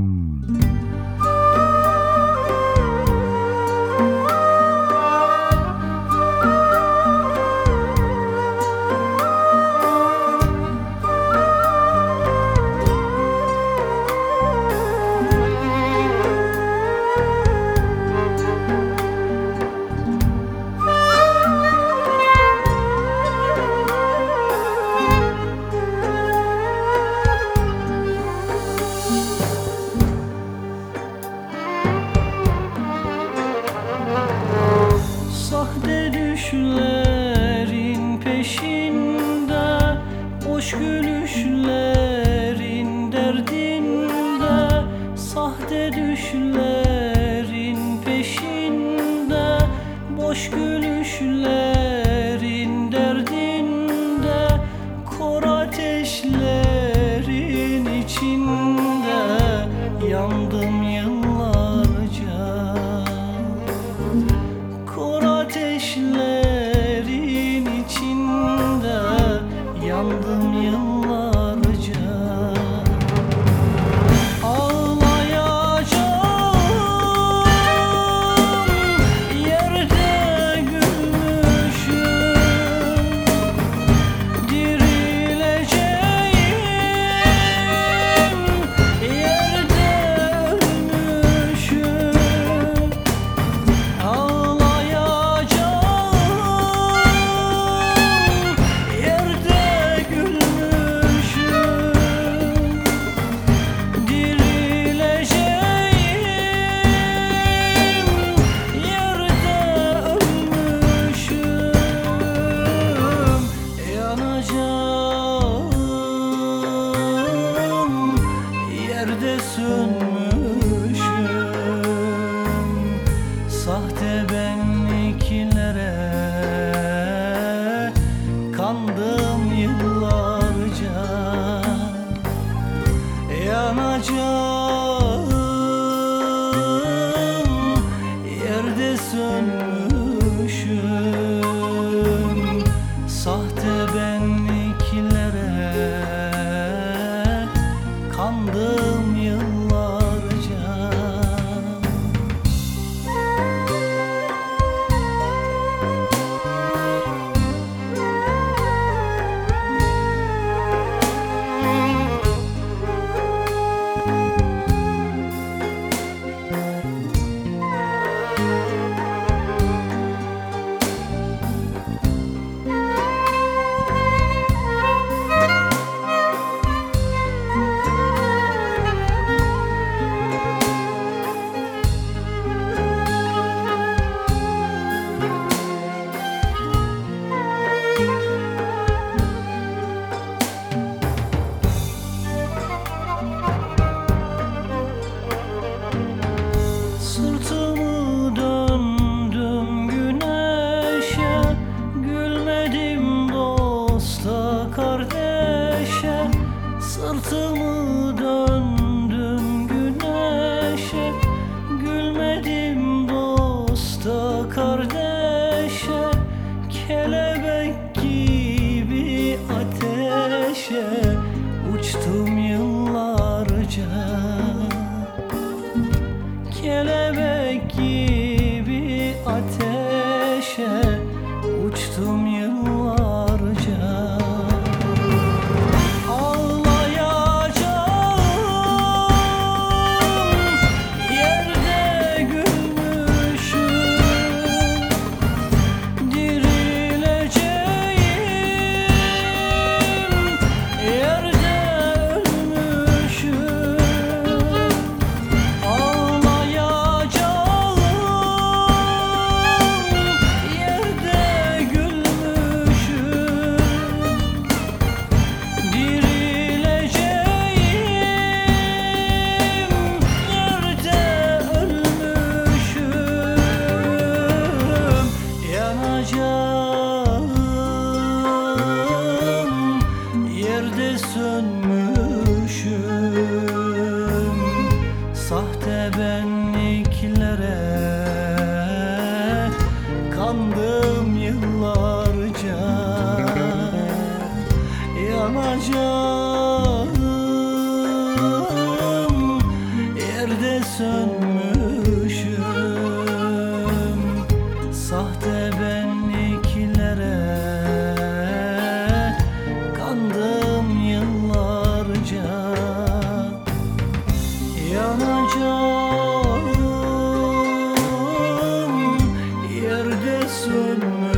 Sahte aşkı Tılsımı döndüm güneşe Gülmedim dosta kardeşe sönmüşüm. Sahte benliklere Kandım yıllarca. Yanacağım yerde sönmüşüm